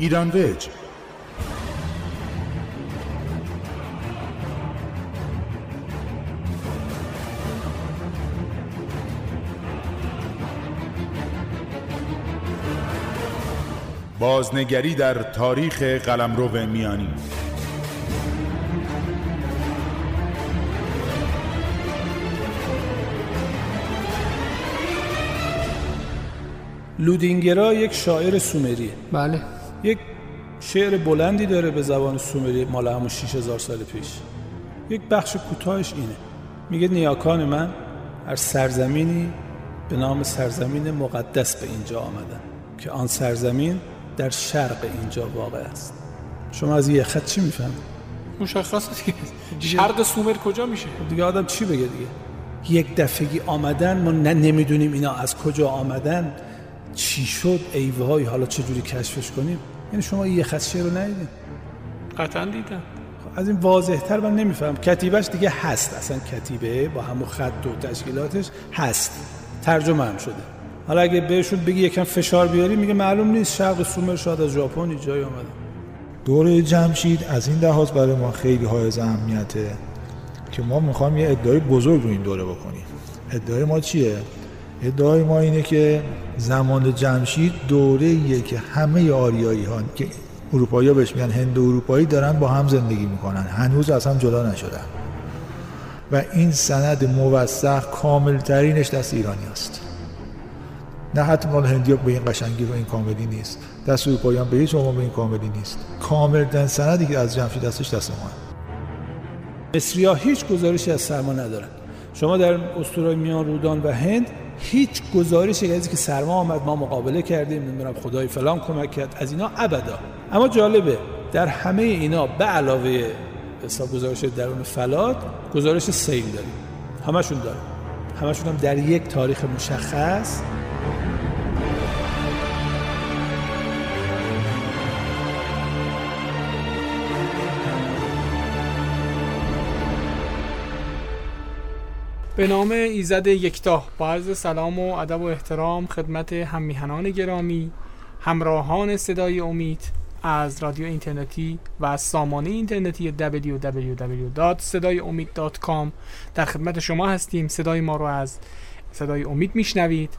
ایران ویج. بازنگری در تاریخ قلمرو میانی. لودینگرا یک شاعر سومریه. بله. شعر بلندی داره به زبان سومری مال همون 6000 سال پیش. یک بخش کوتاهش اینه. میگه نیاکان من هر سرزمینی به نام سرزمین مقدس به اینجا آمدن که آن سرزمین در شرق اینجا واقع است. شما از یه خط چی می‌فهمید؟ مشخصه دیگه شرق سومر کجا میشه؟ دیگه آدم چی بگه دیگه؟ یک دفعگی آمدن ما نمی‌دونیم اینا از کجا آمدن چی شد ایوهای حالا چجوری کشفش کنیم؟ یعنی شما یه خط شعر رو ندیدین؟ قطعا دیدم. خب از این واضح تر من نمیفهم کتیبش دیگه هست. اصلا کتیبه با همون خط و تشکیلاتش هست. ترجمه هم شده. حالا اگه بهشون بگی یکم فشار بیاری میگه معلوم نیست شرق سومر شاید از ژاپن جای آمده دوره جمشید از این لحاظ برای ما خیلی های اهمیته که ما می‌خوایم یه ادعای بزرگ رو این دوره بکنیم. ادعای ما چیه؟ ادعای ما اینه که زمان جمشید دوره که همه آریایی ها که اروپایی ها بهش میگن هند اروپایی دارن با هم زندگی می‌کنن. هنوز از هم جدا نشدن. و این سند موثق کامل ترینش دست ایرانی است. نه حتی مال هندی به این قشنگی و این کاملی نیست. دست اروپایی به هیچ به این کاملی نیست. کامل سندی که از جمشید دستش دست ما مصری ها هیچ گزارشی از سرما ندارن. شما در اسطورهای میان رودان و هند هیچ گزارشی از که سرما آمد ما مقابله کردیم نمی‌دونم خدای فلان کمک کرد از اینا ابدا. اما جالبه در همه اینا به علاوه حساب گزارش درون فلات گزارش سیل داریم. همشون داریم همشون هم در یک تاریخ مشخص. به نام ایزد یکتا با عرض سلام و ادب و احترام خدمت هممیهنان گرامی همراهان صدای امید از رادیو اینترنتی و از سامانه اینترنتی www.sedayoomid.com در خدمت شما هستیم. صدای ما رو از صدای امید میشنوید.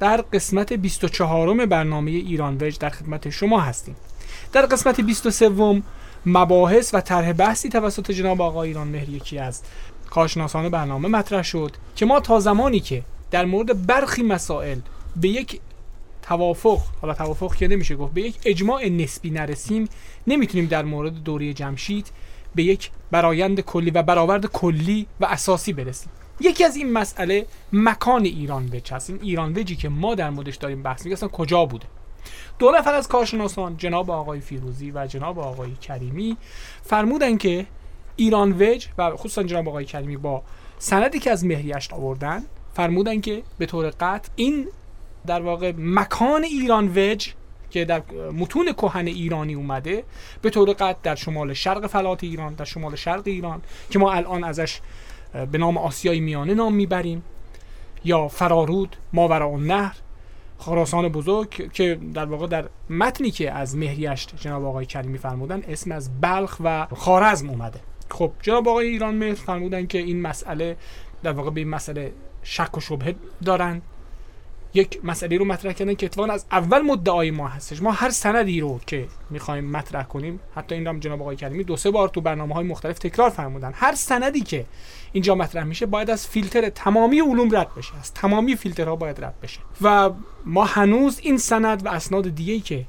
در قسمت 24 برنامه ایران وج در خدمت شما هستیم. در قسمت 23 مباحث و طرح بحثی توسط جناب آقای ایران مهر یکی از کارشناسان برنامه مطرح شد که ما تا زمانی که در مورد برخی مسائل به یک توافق حالا توافق که نمیشه گفت به یک اجماع نسبی نرسیم نمی‌تونیم در مورد دوره جمشید به یک برایند کلی و برآورد کلی و اساسی برسیم. یکی از این مسئله مکان ایران وج هست این ایران وجی که ما در موردش داریم بحث میگیم کجا بوده؟ دو نفر از کارشناسان جناب آقای فیروزی و جناب آقای کریمی فرمودن که ایران وج و خصوصا جناب آقای کریمی با سندی که از مهریشت آوردن فرمودن که به طور قطع این در واقع مکان ایران وج که در متون کهن ایرانی اومده به طور قطع در شمال شرق فلات ایران در شمال شرق ایران که ما الان ازش به نام آسیای میانه نام می‌بریم یا فرارود ماورا نهر خراسان بزرگ که در واقع در متنی که از مهریشت جناب آقای کریمی فرمودن اسم از بلخ و خارزم اومده. خب جناب آقای ایران مهر فرمودن که این مسئله در واقع به این مسئله شک و شبهه دارن. یک مسئله رو مطرح کردن که اتفاقا از اول مدعای ما هستش. ما هر سندی رو که می‌خوایم مطرح کنیم حتی این هم جناب آقای کریمی دو سه بار تو برنامه های مختلف تکرار فرمودن. هر سندی که اینجا مطرح میشه باید از فیلتر تمامی علوم رد بشه از تمامی فیلترها باید رد بشه. و ما هنوز این سند و اسناد دیگه که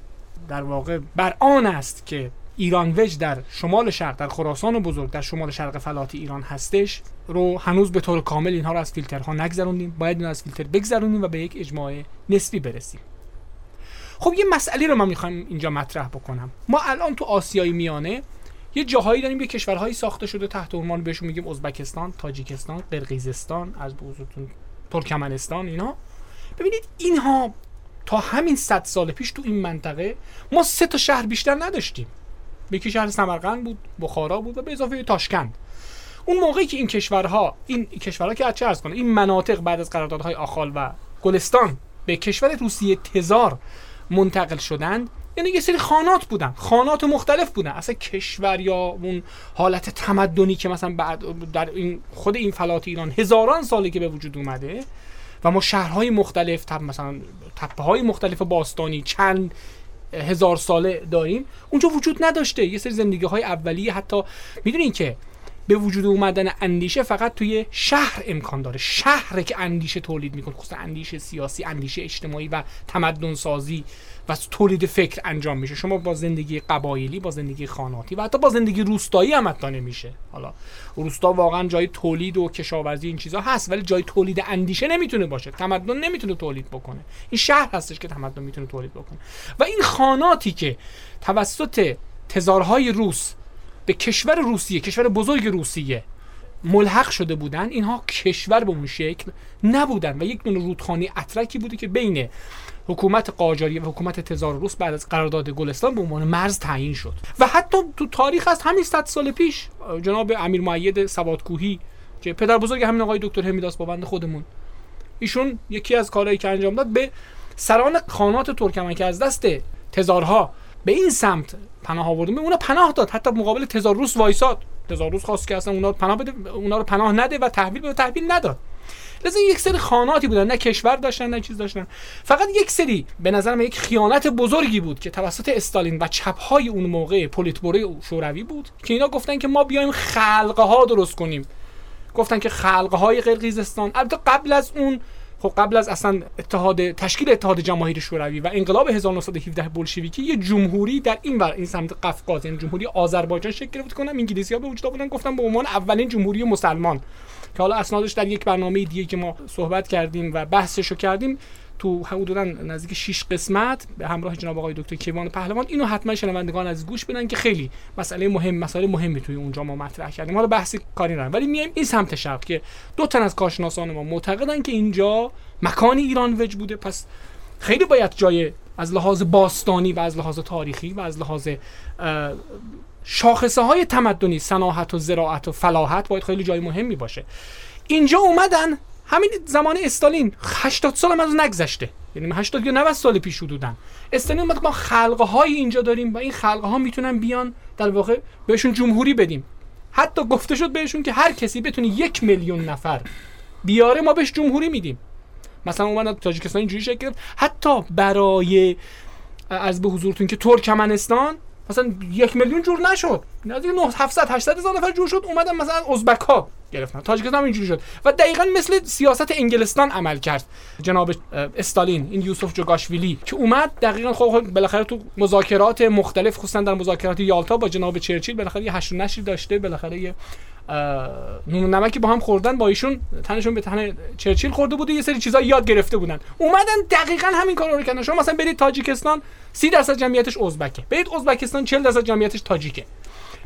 در واقع بر آن است که ایران وج در شمال شرق در خراسان بزرگ در شمال شرق فلات ایران هستش رو هنوز به طور کامل اینها رو از فیلترها نگذروندیم. باید این از فیلتر بگذرونیم و به یک اجماع نسبی برسیم. خب یه مسئله رو من می‌خوام اینجا مطرح بکنم. ما الان تو آسیای میانه یه جاهایی داریم یه کشورهایی ساخته شده تحت عنوان بهشون میگیم ازبکستان تاجیکستان قرقیزستان از بزرگتون ترکمنستان اینا. ببینید اینها تا همین صد سال پیش تو این منطقه ما سه تا شهر بیشتر نداشتیم. یکی شهر سمرقند بود بخارا بود و به اضافه تاشکند. اون موقعی که این کشورها این کشورها که چه ارز کنه این مناطق بعد از قراردادهای آخال و گلستان به کشور روسیه تزار منتقل شدند یعنی یه سری خانات بودن خانات مختلف بودن. اصلا کشور یا اون حالت تمدنی که مثلا بعد در این خود این فلات ایران هزاران ساله که به وجود اومده و ما شهرهای مختلف تب مثلا تپه های مختلف باستانی چند هزار ساله داریم اونجا وجود نداشته. یه سری زندگی های اولیه حتی می‌دونین که به وجود اومدن اندیشه فقط توی شهر امکان داره. شهر که اندیشه تولید می‌کنه خصوصا اندیشه سیاسی اندیشه اجتماعی و تمدن سازی و تولید فکر انجام میشه. شما با زندگی قبایلی با زندگی خاناتی و حتی با زندگی روستایی هم حتی نمیشه. حالا روستا واقعا جای تولید و کشاورزی این چیزها هست ولی جای تولید اندیشه نمی‌تونه باشه. تمدن نمی‌تونه تولید بکنه. این شهر هستش که تمدن می‌تونه تولید بکنه. و این خاناتی که توسط تزارهای روس به کشور روسیه کشور بزرگ روسیه ملحق شده بودن اینها کشور به اون شکل نبودن و یک نوع رودخانه اترکی بوده که بین حکومت قاجاری و حکومت تزار روس بعد از قرارداد گلستان به عنوان مرز تعیین شد. و حتی تو تاریخ هست همین 100 سال پیش جناب امیر معید سوادکوهی که پدر بزرگ همین آقای دکتر همیداس بابند خودمون. ایشون یکی از کارهایی که انجام داد به سران خانات ترکمن که از دست تزارها به این سمت پناه آورده به اونا پناه داد. حتی مقابل تزار روس وایساد. تزار روس خواست که اصلا اونا پناه بده اونا رو پناه نده و تحویل به تحویل نداد. لذا یک سری خاناتی بودن. نه کشور داشتن نه چیز داشتن. فقط یک سری به نظر من یک خیانت بزرگی بود که توسط استالین و چپهای اون موقع پلیتبوره شوروی بود که اینا گفتن که ما بیایم خلقه ها درست کنیم. گفتن که خلقه های قرقیزستان. البته قبل از اون خب قبل از اصلا اتحاد تشکیل اتحاد جماهیر شوروی و انقلاب 1917 بولشویکی یه جمهوری در این ور این سمت قفقاز یعنی جمهوری آذربایجان شکل گرفت کنم انگلیسی ها به وجود آوردن. گفتن به عنوان اولین جمهوری مسلمان. که حالا اسنادش در یک برنامه دیگه که ما صحبت کردیم و بحثشو کردیم تو حدودا نزدیک 6 قسمت به همراه جناب آقای دکتر کیوان پهلوان اینو حتما شنوندگان از گوش بدن که خیلی مسئله مهم مسئله مهمی توی اونجا ما مطرح کردیم. حالا بحث کاری ندارم. ولی میایم این سمت شرق که دو تن از کارشناسان ما معتقدن که اینجا مکان ایران وج بوده. پس خیلی باید جای از لحاظ باستانی و از لحاظ تاریخی و از لحاظ شاخصه های تمدنی صناعت و زراعت و فلاحت باید خیلی جای مهمی باشه. اینجا اومدن همین زمان استالین 80 سال هم از نگذشته. یعنی 80 یا 90 سال پیش حدودن استالین ما خلقه های اینجا داریم و این خلقه ها می‌تونن بیان در واقع بهشون جمهوری بدیم. حتی گفته شد بهشون که هر کسی بتونه یک میلیون نفر بیاره ما بهش جمهوری میدیم. مثلا اومدن تاجیکستان اینجوری شکل گرفت. حتی برای از به حضورتون که ترکمنستان مثلا یک میلیون جور نشد. نزدیک 700 800 هزار نفر جور شد. اومدن مثلا ازبک ها گرفتن. تاجیکستان اینجوری شد. و دقیقا مثل سیاست انگلستان عمل کرد. جناب استالین این یوسف جوگاشویلی که اومد دقیقا خب بالاخره تو مذاکرات مختلف خصوصا در مذاکرات یالتا با جناب چرچیل بالاخره یه هشت نشری داشته بالاخره یه نون نمکی با هم خوردن با ایشون تنشون به تن چرچیل خورده بود و یه سری چیزا یاد گرفته بودن. اومدن دقیقا همین کارا رو کردن. شما مثلا برید تاجیکستان 30 درصد جمعیتش ازبکه. برید ازبکستان 40 درصد جمعیتش تاجیکه.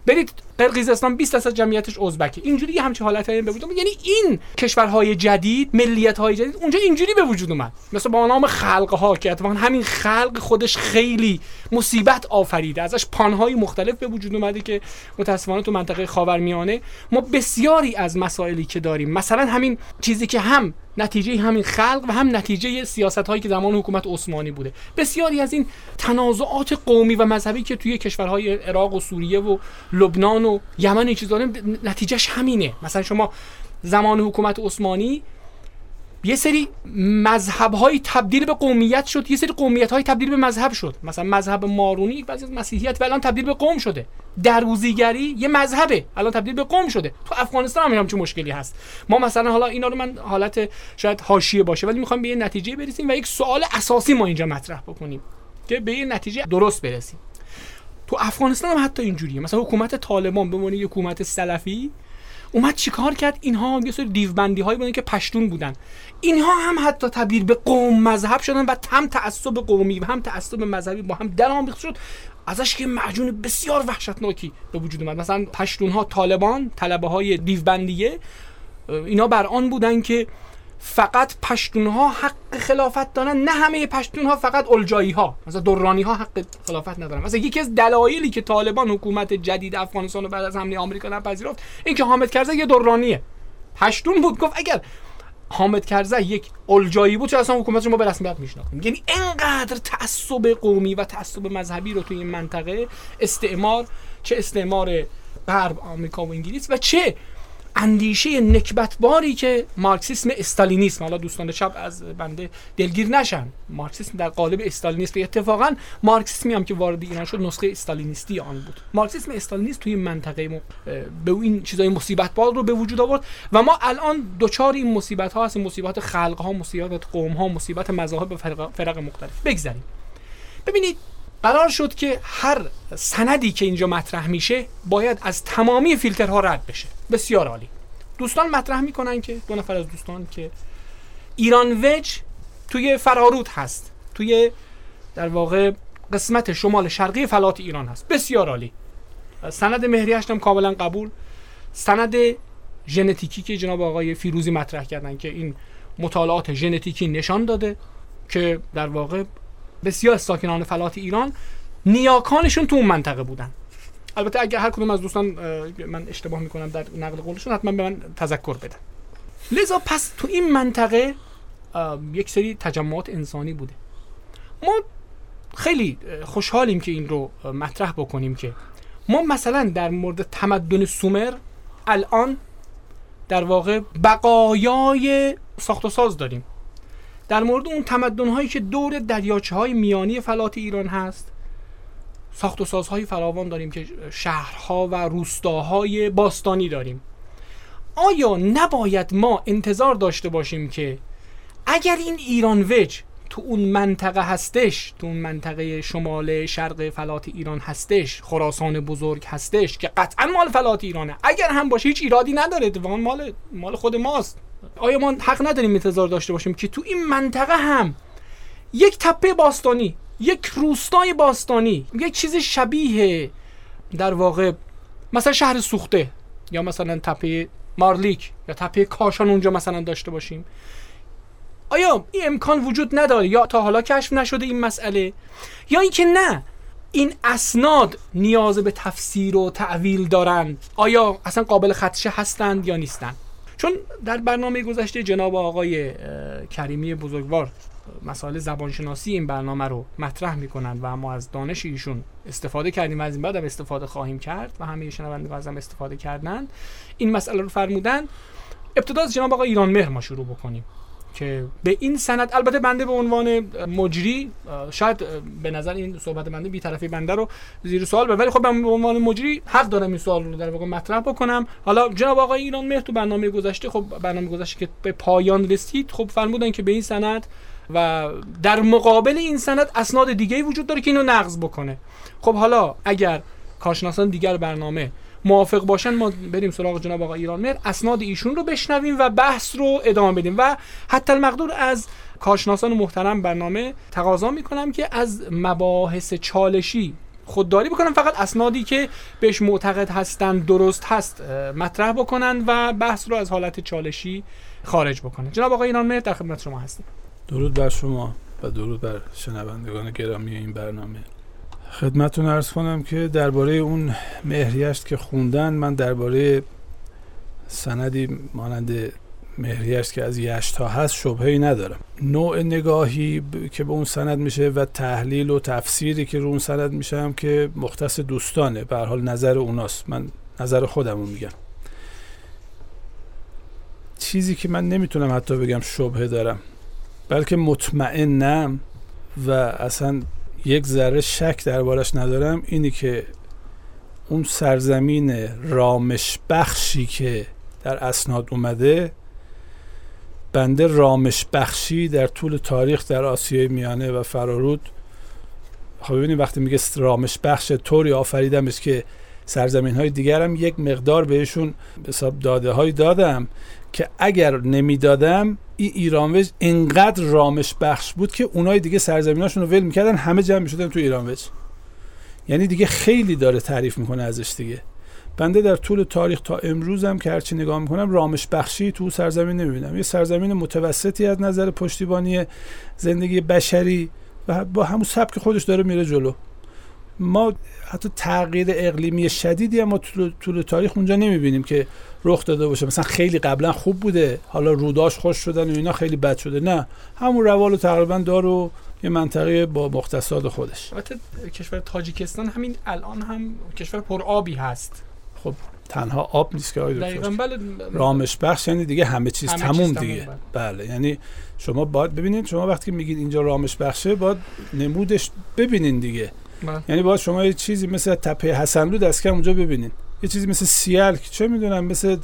برید قرقیزستان 20 درصد جمعیتش ازبکه. اینجوری همچین حالتایی به وجود یعنی این کشورهای جدید ملیت‌های جدید اونجا اینجوری به وجود اومد. مثل با نام خلق ها که اتفاقا همین خلق خودش خیلی مصیبت آفریده. ازش پانهای مختلف به وجود اومده که متاسفانه تو منطقه خاورمیانه. ما بسیاری از مسائلی که داریم مثلا همین چیزی که هم نتیجه همین خلق و هم نتیجه سیاست هایی که زمان حکومت عثمانی بوده. بسیاری از این تنازعات قومی و مذهبی که توی کشورهای عراق و سوریه و لبنان و یمن این چیزا نتیجهش همینه. مثلا شما زمان حکومت عثمانی یه سری مذهب های تبدیل به قومیت شد یه سری قومیت های تبدیل به مذهب شد. مثلا مذهب مارونی بعضی از مسیحیت و الان تبدیل به قوم شده. دروزیگری یه مذهبه الان تبدیل به قوم شده. تو افغانستان هم همچین مشکلی هست. ما مثلا حالا اینا رو من حالت شاید حاشیه باشه ولی می‌خوام به یه نتیجه برسیم و یک سوال اساسی ما اینجا مطرح بکنیم که به یه نتیجه درست برسیم. تو افغانستان هم حتی اینجوریه. مثلا حکومت طالبان به عنوان حکومت سلفی اومد چیکار کرد؟ اینها یه سری دیوبندی هایی بودن که پشتون بودن. اینها هم حتی تبدیل به قوم مذهب شدن و هم تعصب قومی و هم تعصب مذهبی با هم در آمیخته شد. ازش که معجون بسیار وحشتناکی به وجود اومد. مثلا پشتون ها طالبان طلبه های دیوبندیه اینا بر آن بودن که فقط پشتون ها حق خلافت دارن. نه همه پشتون ها فقط الجایی ها مثلا دورانی ها حق خلافت ندارن. مثلا یکی از دلایلی که طالبان حکومت جدید افغانستان رو بعد از حمله آمریکا نپذیرفت این که حامد کرزی یه دورانیه. پشتون بود. گفت اگر حامد کرزی یک الجایی بود چه اصلا حکومت ما به رسمیت میشناختیم؟ یعنی اینقدر تعصب قومی و تعصب مذهبی رو توی این منطقه استعمار چه استعمار غرب آمریکا و انگلیس و چه اندیشه نکبتباری که مارکسیسم استالینیسم حالا دوستان شب از بنده دلگیر نشن. مارکسیسم در قالب استالینیسم. اتفاقا مارکسیسمی هم که وارد ایران شد نسخه استالینیستی آن بود. مارکسیسم استالینیست توی منطقه به این چیزای مصیبت بار رو به وجود آورد و ما الان دوچار این مصیبت ها هستیم. مصیبت خلق ها مصیبت قوم ها مصیبت مذاهب و فرق, فرق مختلف. بگذاریم. ببینید قرار شد که هر سندی که اینجا مطرح میشه باید از تمامی فیلترها رد بشه. بسیار عالی. دوستان مطرح می‌کنن که دو نفر از دوستان که ایران وج توی فرارود هست. توی در واقع قسمت شمال شرقی فلات ایران هست. بسیار عالی. سند مهریش هم کاملا قبول. سند ژنتیکی که جناب آقای فیروزی مطرح کردن که این مطالعات ژنتیکی نشان داده که در واقع بسیار ساکنان فلات ایران نیاکانشون تو اون منطقه بودن. البته اگر هر کدوم از دوستان من اشتباه می‌کنم در نقل قولشون حتما به من تذکر بدن. لذا پس تو این منطقه یک سری تجمعات انسانی بوده. ما خیلی خوشحالیم که این رو مطرح بکنیم که ما مثلا در مورد تمدن سومر الان در واقع بقایای ساخت و ساز داریم. در مورد اون تمدن هایی که دور دریاچه های میانی فلات ایران هست ساخت و سازهای فراوان داریم که شهرها و روستاهای باستانی داریم. آیا نباید ما انتظار داشته باشیم که اگر این ایران وج تو اون منطقه هستش تو اون منطقه شمال شرق فلات ایران هستش خراسان بزرگ هستش که قطعا مال فلات ایرانه اگر هم باشه هیچ ایرادی نداره اتفاقا مال مال خود ماست. آیا ما حق نداریم انتظار داشته باشیم که تو این منطقه هم یک تپه باستانی یک روستای باستانی یک چیز شبیه در واقع مثلا شهر سوخته یا مثلا تپه مارلیک یا تپه کاشان اونجا مثلا داشته باشیم. آیا این امکان وجود نداره یا تا حالا کشف نشده این مسئله؟ یا اینکه نه این اسناد نیاز به تفسیر و تعویل دارند. آیا اصلا قابل خدشه هستند یا نیستند؟ چون در برنامه گذشته جناب آقای کریمی بزرگوار مسائل زبانشناسی این برنامه رو مطرح می‌کنند و ما از دانش ایشون استفاده کردیم و از این بعد هم استفاده خواهیم کرد و همه شنوندگان از هم استفاده کردند. این مسئله رو فرمودن. ابتدا از جناب آقای ایران مهر ما شروع بکنیم. که به این سند البته بنده به عنوان مجری شاید به نظر این صحبت بنده بی طرفی بنده رو زیر سوال به ولی خب به عنوان مجری حق دارم این سوال رو در واقع مطرح بکنم. حالا جناب آقای ایران مهر تو برنامه گذشته خب برنامه گذشته که به پایان رسید خب فرمودن که به این سند و در مقابل این سند اسناد دیگه وجود داره که اینو نقض بکنه. خب حالا اگر کارشناسان دیگر برنامه موافق باشن ما بریم سراغ جناب آقای ایران مر اسناد ایشون رو بشنویم و بحث رو ادامه بدیم. و حتی المقدور از کارشناسان محترم برنامه تقاضا می‌کنم که از مباحث چالشی خودداری بکنن. فقط اسنادی که بهش معتقد هستند درست هست مطرح بکنن و بحث رو از حالت چالشی خارج بکنن جناب آقای ایران مهر در خدمت شما هستیم درود بر شما و درود بر شنوندگان گرامی این برنامه. خدمتتون ارز کنم که درباره اون مهریشت که خوندن من درباره سندی مانند مهریشت که از یشت ها هست شبهی ندارم. نوع نگاهی که به اون سند میشه و تحلیل و تفسیری که رو اون سند میشه هم که مختص دوستانه به حال نظر اوناست. من نظر خودم رو میگم. چیزی که من نمی‌تونم حتی بگم شبهه دارم بلکه مطمئنم و اصلا یک ذره شک دربارش ندارم. اینی که اون سرزمین رامش بخشی که در اسناد اومده بنده رامش بخشی در طول تاریخ در آسیای میانه و فرارود. خب ببینید وقتی میگه رامش بخش طوری آفریدمش که سرزمین های دیگر هم یک مقدار بهشون حساب داده های دادم. که اگر نمی‌دادم این ایرانوج انقدر رامش بخش بود که اونای دیگه سرزمیناشون رو ول می‌کردن همه جمع می‌شدن تو ایرانوج یعنی دیگه خیلی داره تعریف می‌کنه ازش دیگه. بنده در طول تاریخ تا امروز هم که هرچی نگاه می‌کنم رامش بخشی تو سرزمین نمی‌بینم. یه سرزمین متوسطی از نظر پشتیبانی زندگی بشری و با همون سبک خودش داره میره جلو. ما حتی تغییر اقلیمی شدیدی هم ما طول, طول تاریخ اونجا نمی‌بینیم که رخ داده باشه. مثلا خیلی قبلا خوب بوده. حالا روداش خوش شدن و اینا خیلی بد شده. نه. همون روال تقریبا دار و یه منطقه با مختصات خودش. البته کشور تاجیکستان همین الان هم کشور پر آبی هست. خب تنها آب نیست که آقای دکتر. بله. رامش بخش یعنی دیگه همه چیز همه تموم چیز تموم، دیگه. بله. یعنی شما باید ببینید شما وقتی میگید اینجا رامش بخشه باید نمودش ببینین دیگه. بله. یعنی باید شما یه چیزی مثل تپه حسنلو دست کم اونجا ببینین. یه چیزی مثل سیلک چه می‌دونم مثل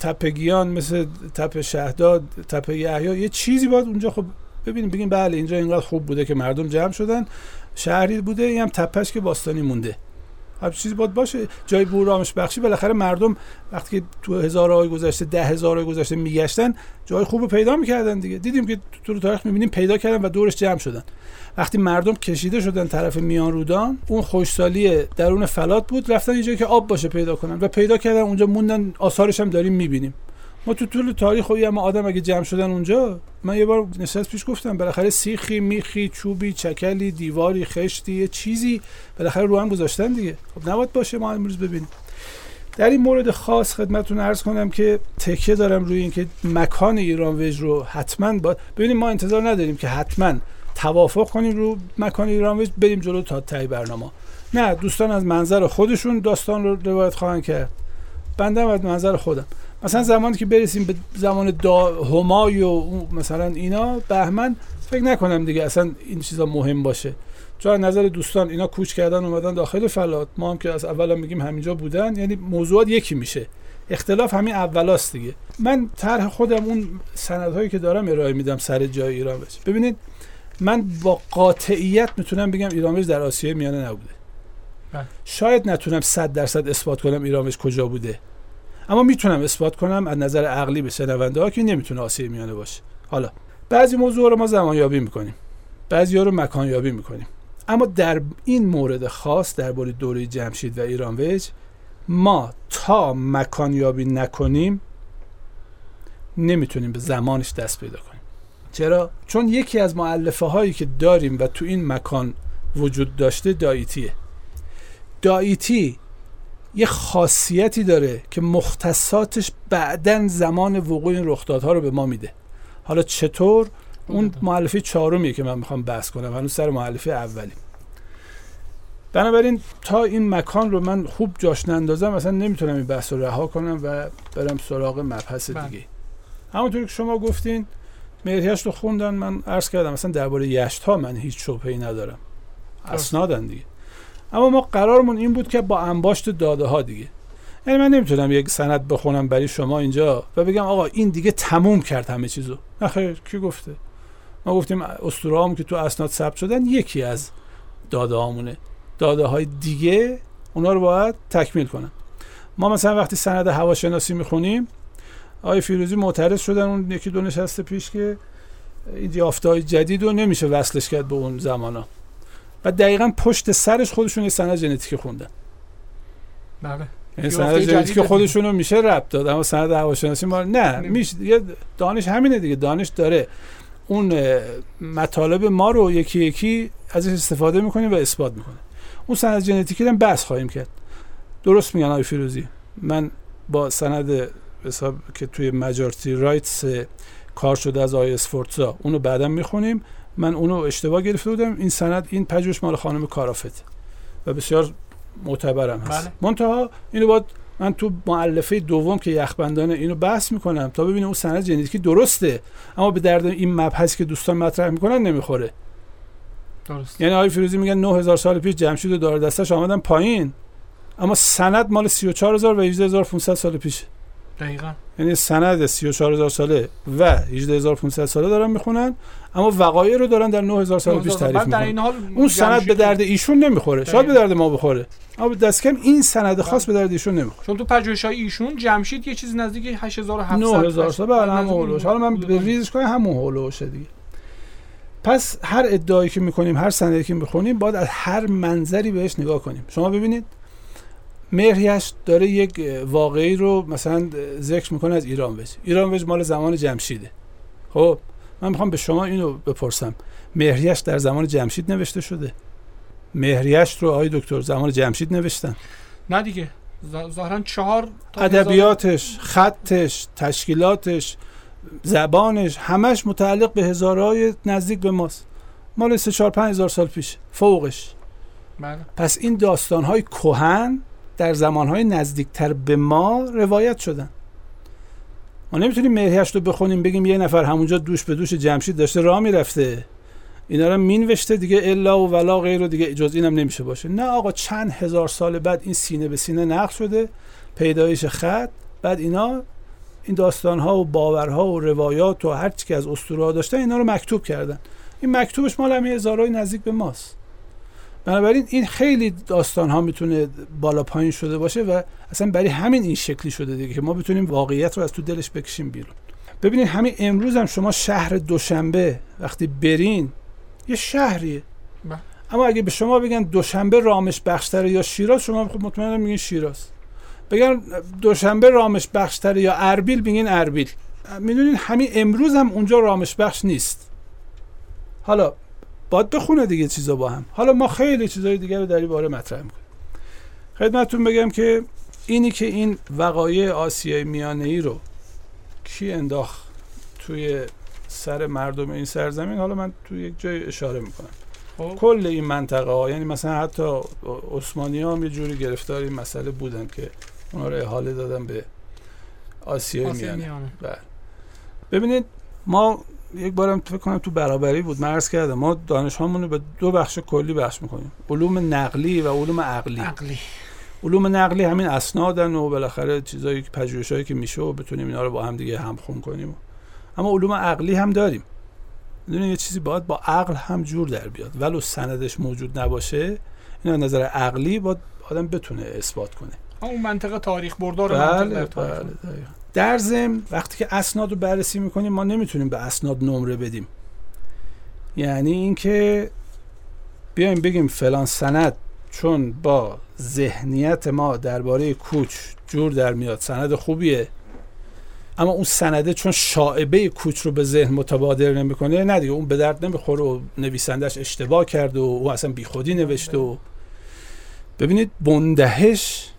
تپه گیان مثل تپه شهداد تپه یحیی یه چیزی باید اونجا خب ببینیم بگیم بله اینجا اینقدر خوب بوده که مردم جمع شدن. شهری بوده این هم تپهش که باستانی مونده. هر چیزی باید باشه. جای بور رامش بخشی بالاخره مردم وقتی که تو هزارهای گذشته ده هزارهای گذشته میگشتن جای خوب پیدا می‌کردن دیگه. دیدیم که تو تاریخ می‌بینیم پیدا کردن و دورش جمع شدن. وقتی مردم کشیده شدن طرف میان رودان اون خوشسالی درون فلات بود رفتن یه جایی که آب باشه پیدا کنن و پیدا کردن اونجا موندن آثارش هم داریم می‌بینیم. ما تو طول تاریخ و اما آدم اگه جمع شدن اونجا من یه بار نشست پیش گفتم بالاخره سیخی میخی چوبی چکلی دیواری خشتی یه چیزی بالاخره رو هم گذاشتن دیگه. خب نباید باشه ما امروز ببینیم. در این مورد خاص خدمتتون عرض کنم که تکیه دارم روی اینکه مکان ایران وج رو حتما با ببینیم ما انتظار نداریم که حتما توافق کنیم رو مکان ایران وج بریم جلو تا تای برنامه. نه دوستان از منظر خودشون داستان رو روایت خواهند کرد. بنده از منظر خودم. مثلا زمانی که برسیم به زمان دا همای و مثلا اینا بهمن فکر نکنم دیگه اصلا این چیزا مهم باشه. چون از نظر دوستان اینا کوچ کردن اومدن داخل فلات. ما هم که از اول هم میگیم همینجا بودن یعنی موضوعات یکی میشه. اختلاف همین اولاست دیگه. من طرح خودم اون سندهایی که دارم ارائه میدم سر جای ایران بشه ببینید من با قاطعیت می‌تونم بگم ایرانوج در آسیای میانه نبوده. بله. شاید نتونم 100 درصد اثبات کنم ایرانوج کجا بوده. اما می‌تونم اثبات کنم از نظر عقلی به شنونده ها که نمی‌تونه آسیای میانه باشه. حالا بعضی موضوع رو ما زمان یابی می‌کنیم. بعضی ها رو مکان یابی می‌کنیم. اما در این مورد خاص درباره دوره جمشید و ایران وج ما تا مکان یابی نکنیم نمی‌تونیم به زمانش دست پیدا کنیم. چرا؟ چون یکی از معلفه هایی که داریم و تو این مکان وجود داشته دایتیه. دایتی یه خاصیتی داره که مختصاتش بعدا زمان وقوع این رخدادها رو به ما میده. حالا چطور؟ اون معلفه چهارمیه که من می‌خوام بحث کنم. هنوز سر معلفه اولی بنابراین تا این مکان رو من خوب جاش نندازم اصلا نمی‌تونم این بحث رو رها کنم و برم سراغ مبحث بله. دیگه. همونطور که شما گفتین مهریش رو خوندن من عرض کردم مثلا درباره یشت ها من هیچ شبهه‌ای ندارم. اسنادن دیگه. اما ما قرارمون این بود که با انباشت داده ها دیگه. یعنی من نمی‌تونم یک سند بخونم برای شما اینجا و بگم آقا این دیگه تموم کرد همه چیزو. نه خیر کی گفته؟ ما گفتیم اسطوره که تو اسناد ثبت شدن یکی از داده هامونه داده های دیگه اونا رو باید تکمیل کنن. ما مثلا وقتی سند هواشناسی می‌خونیم آقای فیروزی معترض شدن اون یکی دو نشسته پیش که این یافته های جدید رو نمیشه وصلش کرد به اون زمان و دقیقا پشت سرش خودشون یه سند ژنتیکی خوندن. بله. یعنی یافته سند جدید ژنتیکی داریم. خودشون رو میشه ربط داد اما سند هواشناسی ما نه میشه یه دانش همینه دیگه دانش داره. اون مطالب ما رو یکی یکی ازش استفاده می‌کنیم و اثبات می‌کنه اون سند ژنتیکی رو هم بحث خواهیم کرد. درست میگن آقای فیروزی. من با سند حساب که توی مجارتی رایتس کار شده از آقای اسفورتزا اونو بعدا می‌خونیم. من اونو اشتباه گرفته بودم. این سند این پژوهش مال خانم کارافت. و بسیار معتبرم هست. بله. منتها اینو باید من تو معلفه دوم که یخبندانه اینو بحث می‌کنم تا ببینیم اون سند ژنتیکی درسته. اما به درد این مبحثی که دوستان مطرح می‌کنن نمی‌خوره. درست یعنی آقای فیروزی میگن 9000 سال پیش جمشید و دار دستش آمدن پایین. اما سند مال 34000 و 18500 سال پیش دقیقا. یعنی سند 34000 ساله و 18500 ساله دارن می‌خونن. اما وقایع رو دارن در 9000 سال پیش تعریف می‌کنن. این حال اون سند به درد ایشون نمی‌خوره شاید به. درد ما بخوره اما دست کم این سند خاص به درد ایشون نمی‌خوره. چون تو پژوهش های ایشون جمشید یه چیزی نزدیک 8700 9000 سال بله نزدیک هولوش. حالا من به ریزش کنم همون هولوشه دیگه. پس هر ادعایی که می‌کنیم هر سندی که می‌خونیم باید از هر منظری بهش نگاه کنیم. شما ببینید مهریش داره یک واقعی رو مثلا ذکر می‌کنه از ایران وج ایران وج مال زمان جمشیده. خب؟ من می‌خوام به شما اینو بپرسم. مهریش در زمان جمشید نوشته شده. مهریشت رو آقای دکتر زمان جمشید نوشتن. نه دیگه. ظا- ظاهرا چهار ادبیاتش خطش تشکیلاتش زبانش همش متعلق به هزارهای نزدیک به ماست. مال سه چهار پنج هزار سال پیش. فوقش. بله. پس این داستانهای کهن در زمانهای نزدیکتر به ما روایت شدن. نمی‌تونیم مهریش رو بخونیم بگیم یه نفر همونجا دوش به دوش جمشید داشته راه می‌رفته. اینا رو مینوشته دیگه الا و ولا غیر و دیگه جز اینم نمیشه باشه. نه آقا چند هزار سال بعد این سینه به سینه نقش شده پیدایش خط بعد اینا این داستان ها و باورها و روایات و هر چی که از اسطوره ها داشتن اینا رو مکتوب کردن. این مکتوبش مال همین هزارهای نزدیک به ماست. بنابراین این خیلی داستان ها می‌تونه بالا پایین شده باشه و اصلا برای همین این شکلی شده دیگه که ما بتونیم واقعیت رو از تو دلش بکشیم بیرون. ببینید همین امروز هم شما شهر دوشنبه وقتی برین یه شهریه. بله. اما اگه به شما بگن دوشنبه رامش بخشتره یا شیراز شما خب مطمئنا میگین شیراز. بگن دوشنبه رامش بخشتره یا اربیل میگین اربیل. می‌دونین همین امروز هم اونجا رامش بخش نیست. حالا باید بخونه دیگه چیزا با هم. حالا ما خیلی چیزای دیگه رو در این باره مطرح می‌کنیم. خدمتتون بگم که اینی که این وقایع آسیای میانه ای رو کی انداخت توی سر مردم این سرزمین حالا من توی یک جای اشاره می‌کنم. خب. کل این منطقه ها یعنی مثلا حتی عثمانی ها هم یه جوری گرفتار این مسئله بودن که اونا رو احاله دادن به آسیای آسیا میانه. میانه. بله. ببینید ما یک بارم فکر کنم تو برابری بود من عرض کردم ما دانش رو به دو بخش کلی بخش می‌کنیم. علوم نقلی و علوم عقلی. عقلی. علوم نقلی همین اسنادن و بالاخره چیزایی که پژوهشایی که میشه و بتونیم اینا رو با هم دیگه همخون کنیم. اما علوم عقلی هم داریم. می‌دونید یه چیزی باید با عقل هم جور در بیاد. ولو سندش موجود نباشه این از نظر عقلی باید آدم بتونه اثبات کنه. اون منطقه تاریخ بردار منطقه بله در بله تاریخ دقیقاً. در ضمن وقتی که اسناد رو بررسی می‌کنیم ما نمی‌تونیم به اسناد نمره بدیم. یعنی اینکه بیایم بگیم فلان سند چون با ذهنیت ما درباره کوچ جور در میاد سند خوبیه اما اون سنده چون شاعبه کوچ رو به ذهن متبادر نمی‌کنه نه دیگه اون به درد نمی‌خوره و نویسندش اشتباه کرد و او اصلا بیخودی نوشته و ببینید بندهش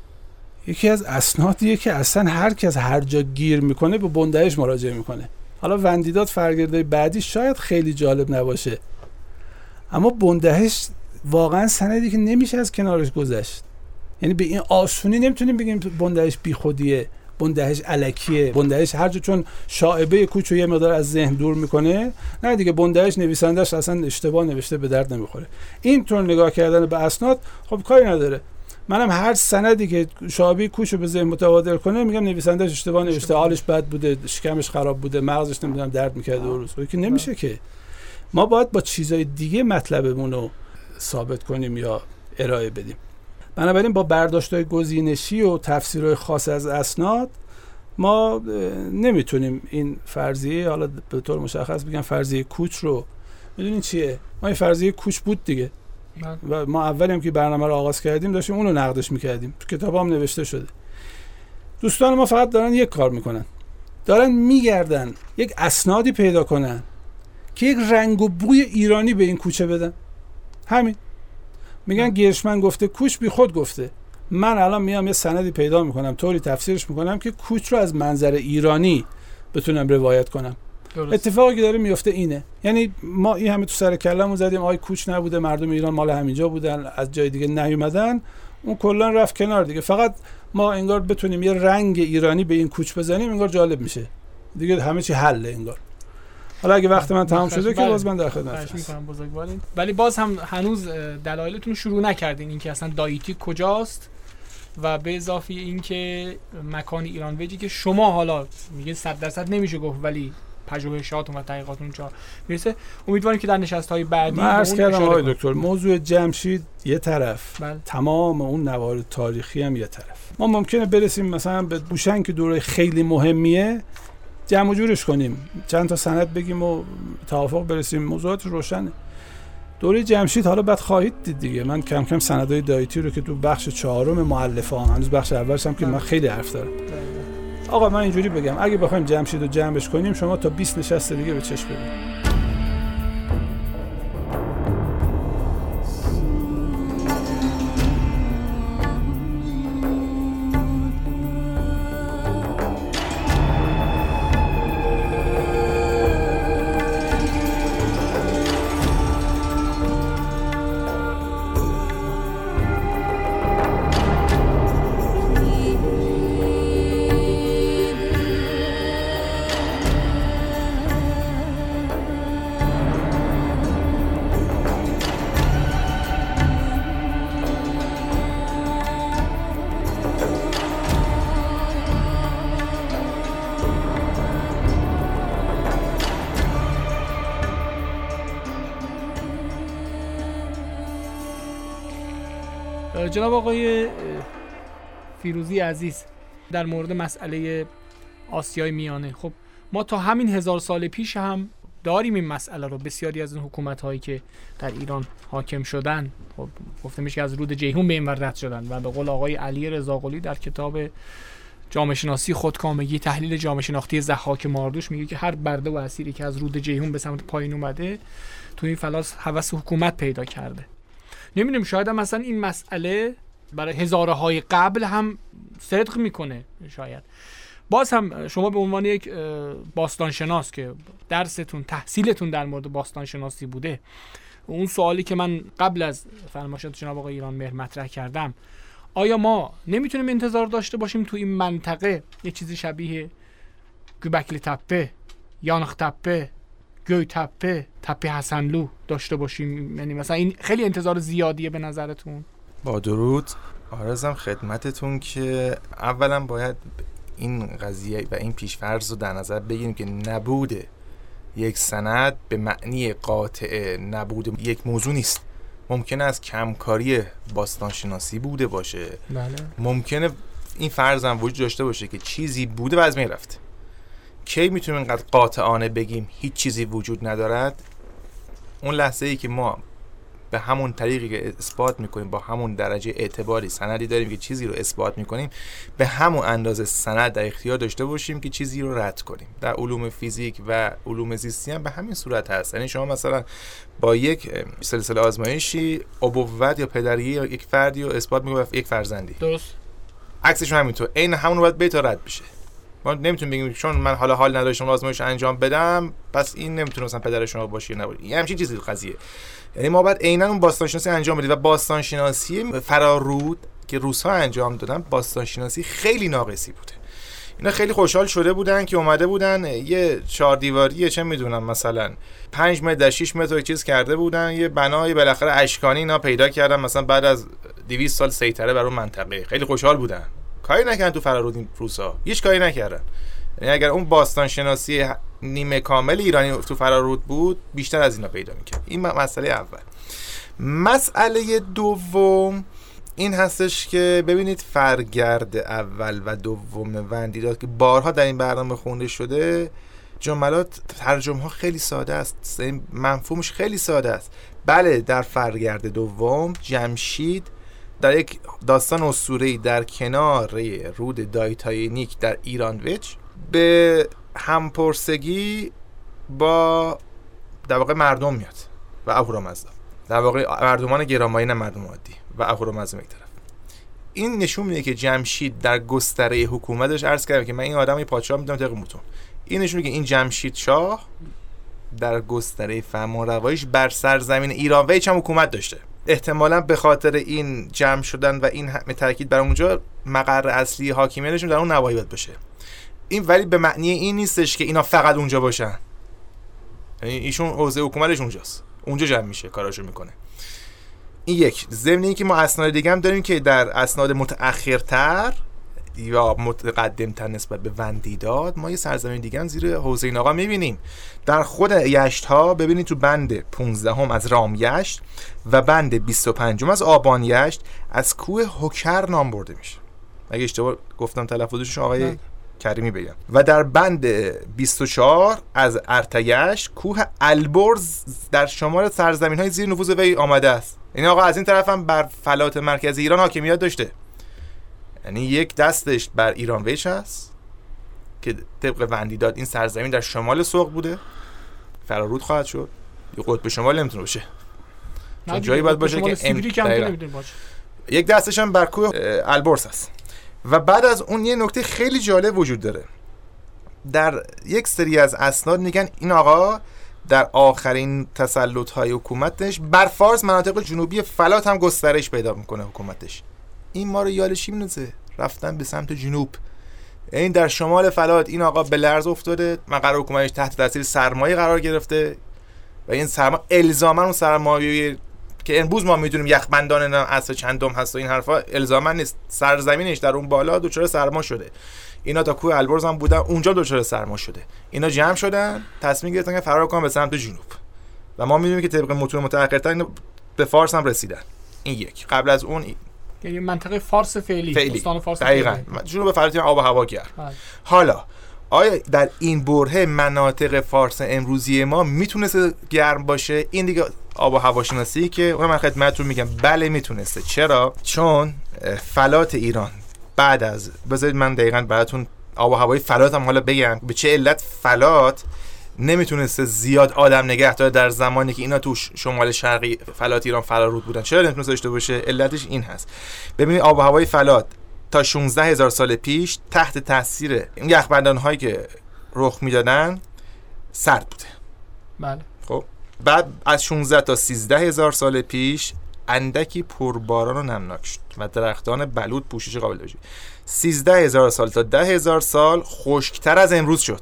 یکی از اسنادیه که اصلا هر کس هر جا گیر می‌کنه به بندهش مراجعه می‌کنه. حالا وندیداد فرگردهای بعدی شاید خیلی جالب نباشه. اما بندهش واقعا سندی که نمیشه از کنارش گذشت. یعنی به این آسونی نمی‌تونیم بگیم بندهش بیخودیه بندهش علکیه بندهش هر جا چون شاعبه کوچ رو یه مقدار از ذهن دور می‌کنه نه دیگه بندهش نویسندش اصلا اشتباه نوشته به درد نمی‌خوره. این طور نگاه کردن به اسناد خب کاری نداره. منم هر سندی که شعبی کوش رو به ذهن متبادر کنه میگم نویسندش اشتباه نوشته حالش بد بوده شکمش خراب بوده مغزش نمی‌دونم درد می‌کرده و روز. که نمیشه که ما باید با چیزای دیگه مطلبمون رو ثابت کنیم یا ارائه بدیم. بنابراین با برداشت‌های گزینشی و تفسیرهای خاص از اسناد ما نمی‌تونیم این فرضیه حالا به طور مشخص بگم فرضیه کوچ رو می‌دونین چیه؟ ما این فرضیه کوچ بود دیگه. و ما اولی هم که برنامه رو آغاز کردیم داشتیم اونو نقدش می‌کردیم. تو کتاب هم نوشته شده. دوستان ما فقط دارن یک کار می‌کنن. دارن میگردن یک اسنادی پیدا کنن که یک رنگ و بوی ایرانی به این کوچه بدن. همین. میگن گیرشمن گفته کوچ بی خود گفته. من الان میام یه سندی پیدا می‌کنم طوری تفسیرش می‌کنم که کوچ رو از منظر ایرانی بتونم روایت کنم. درست. اتفاقی که داره میفته اینه. یعنی ما این همه تو سر کلمون زدیم آی کوچ نبوده مردم ایران مال همینجا بودن از جای دیگه نیومدن. اون کلا رفت کنار دیگه. فقط ما انگار بتونیم یه رنگ ایرانی به این کوچ بزنیم انگار جالب میشه. دیگه همه چی حله انگار. حالا اگه وقت من تمام شده که بله. باز من در خدمت ولی باز هم هنوز دلایلتون رو شروع نکردین اینکه اصلا دایتی کجاست و به اضافه اینکه مکان ایران ویجی که شما حالا میگه 100 درصد نمیشه گفت ولی پژوهشاتون و تحقیقاتون جا می‌رسه. امیدواریم که در نشست های بعدی من عرض کردم آقای. دکتر موضوع جمشید یه طرف بله. تمام اون نوار تاریخی هم یه طرف. ما ممکنه برسیم مثلا به بوشنگ که دوره خیلی مهمیه جمع جورش کنیم. چند تا سند بگیم و توافق برسیم. موضوعات روشنه دوره جمشید حالا بعد خواهید دید دیگه. من کم کم سندهای دایتی رو که تو بخش چهارم مؤلفه هم. هنوز بخش اولش هم که من خیلی حرف دارم. آقا من اینجوری بگم اگه بخوایم جمشید رو جمعش کنیم شما تا 20 نشست دیگه به چشم ببینید جناب آقای فیروزی عزیز در مورد مسئله آسیای میانه. خب ما تا همین هزار سال پیش هم داریم این مسئله رو بسیاری از این حکومت هایی که در ایران حاکم شدن. خب گفته میشه از رود جیهون به این رد شدن و به قول آقای علی رضاقلی در کتاب جامعه شناسی خودکامگی تحلیل جامعه شناختی زحاک ماردوش میگه که هر برده و اسیری که از رود جیهون به سمت پایین اومده تو این فلاس هوس حکومت پیدا کرده. نمی‌دونم شاید هم مثلا این مسئله برای هزاره های قبل هم صدق می‌کنه شاید. باز هم شما به عنوان یک باستانشناس که درستون تحصیلتون در مورد باستانشناسی بوده اون سوالی که من قبل از فرمایشات جناب آقای ایران مهر مطرح کردم آیا ما نمی‌تونیم انتظار داشته باشیم تو این منطقه یه چیزی شبیه گوبکلی تپه یانخ تپه گوی تپه تپه حسنلو داشته باشیم. یعنی مثلا این خیلی انتظار زیادیه به نظرتون. با درود. آرزم خدمتتون که اولا باید این قضیه و این پیشفرض رو در نظر بگیریم که نبوده یک سند به معنی قاطع نبود یک موضوع نیست. ممکنه از کمکاری باستانشناسی بوده باشه. بله. ممکنه این فرض هم وجود داشته باشه که چیزی بوده و از می رفته کی می‌تونیم اینقدر قاطعانه بگیم هیچ چیزی وجود ندارد؟ اون لحظه ای که ما به همون طریقی که اثبات می‌کنیم با همون درجه اعتباری سندی داریم که چیزی رو اثبات می‌کنیم به همون اندازه سند در اختیار داشته باشیم که چیزی رو رد کنیم. در علوم فیزیک و علوم زیستی هم به همین صورت هست. یعنی شما مثلا با یک سلسله آزمایشی ابوت یا پدری یا یک فردی رو اثبات می‌کنید یک فرزندی. درست. عکسش همینطور. عین همون رو باید بیت رد بشه. ما نمی‌تونیم بگیم چون من حالا حال نداشتم آزمایش انجام بدم پس این نمی‌تونه مثلا پدر شما باشه نباشه. این همچین چیزی قضیه. یعنی ما باید عینا اون باستان شناسی انجام بدیم و باستان شناسی فرارود که روسا انجام دادن باستان شناسی خیلی ناقصی بوده. اینا خیلی خوشحال شده بودن که اومده بودن یه چهار دیواری چه می‌دونم مثلا 5 متر در 6 متر چیز کرده بودن یه بنای بالاخره اشکانی اینا پیدا کردن مثلا بعد از 200 سال سیطره بر اون منطقه. خیلی خوشحال بودن. کاری نکردن تو فرارود این روسا هیچ کاری نکردن. یعنی اگر اون باستان شناسی نیمه کامل ایرانی تو فرارود بود بیشتر از اینا پیدا می‌کرد. این مسئله اول. مسئله دوم این هستش که ببینید فرگرد اول و دوم وندیداد که بارها در این برنامه خونده شده جملات ترجمه ها خیلی ساده است. منفومش خیلی ساده است. بله در فرگرد دوم جمشید در یک داستان اسطوره‌ای در کنار رود دایتاینیک در ایران وچ به همپرسگی با در واقع مردم میاد و اهورامزدا. در واقع مردمان گرامایی نه مردم عادی و اهورامزدا یک طرف. این نشون میده که جمشید در گستره حکومتش عرض کرده که من این آدمی پادشاه می‌دونم طبق موتون این نشون که این جمشید شاه در گستره فرمانرواییش بر سرزمین ایران و هم حکومت داشته. احتمالا به خاطر این جمع شدن و این همه تاکید بر اونجا مقر اصلی حاکمیتشون در اون نواحی باید باشه. این ولی به معنی این نیستش که اینا فقط اونجا باشن. یعنی ایشون حوزه حکومتش اونجاست. اونجا جمع میشه کاراشو می‌کنه. این یک. ضمن که ما اسناد دیگه هم داریم که در اسناد متأخرتر یا متقدمتر نسبت به وندیداد ما یه سرزمین دیگه هم زیر حوزه این آقا می‌بینیم. در خود یشت ها ببینید تو بند 15 هم از رام یشت و بند 25 هم از آبان یشت از کوه هوکر نام برده میشه. اگه اشتباه گفتم تلفظش آقای کریمی بگم. و در بند 24 از ارتگش کوه البرز در شمال سرزمین های زیر نفوذ وی آمده است. این آقا از این طرف هم بر فلات مرکز ایران حاکمیت داشته. یعنی یک دستش بر ایران ویش هست که طبق وندیداد این سرزمین در شمال سوق بوده. فرارود خواهد شد. یه قطب شمال نمی‌تونه باشه. چون جایی باید باشه که یک دستش هم بر کوه البرز هست و بعد از اون یه نکته خیلی جالب وجود داره. در یک سری از اسناد میگن این آقا در آخرین تسلط های حکومتش بر فارس مناطق جنوبی فلات هم گسترش پیدا می‌کنه حکومتش. این ما رو یالشی میندازه رفتن به سمت جنوب. این در شمال فلات این آقا به لرز افتاده. مقر حکومتش تحت تاثیر سرمایه قرار گرفته. و این سرمایه الزاما اون سرمایه که امروز ما می‌دونیم یخبندان اصل چندم هست و این حرفا الزاما نیست. سرزمینش در اون بالا دچار سرما شده. اینا تا کوه البرز هم بودن اونجا دچار سرما شده. اینا جمع شدن تصمیم گرفتن که فرار کنن به سمت جنوب. و ما می‌دونیم که طبق متون متأخرتر به فارس هم رسیدن. این یک. قبل از اون یعنی منطقه فارس فعلی فعلی. استان فارس دقیقاً. جنوب فراتی آب و هوا گرم بله. حالا آیا در این بره مناطق فارس امروزی ما می‌تونسته گرم باشه؟ این دیگه آب و هواشناسی که من خدمتتون میگم. بله می‌تونسته. چرا؟ چون فلات ایران. بعد از بذارید من دقیقا براتون آب و هوای فلات هم حالا بگم. به چه علت فلات؟ نمی‌تونسته زیاد آدم نگه داره در زمانی که اینا تو شمال شرقی فلات ایران فرارود بودن. چرا نمی‌تونسته داشته باشه؟ علتش این هست. ببینید آب و هوای فلات تا 16 هزار سال پیش تحت تاثیر این یخبندان هایی که رخ می‌دادن سرد بوده. بله. خب؟ بعد از 16 تا 13 هزار سال پیش اندکی پرباران و نمناک شد و درختان بلود پوشش قابل داشت. 13 هزار سال تا 10 هزار سال خشکتر از امروز شد.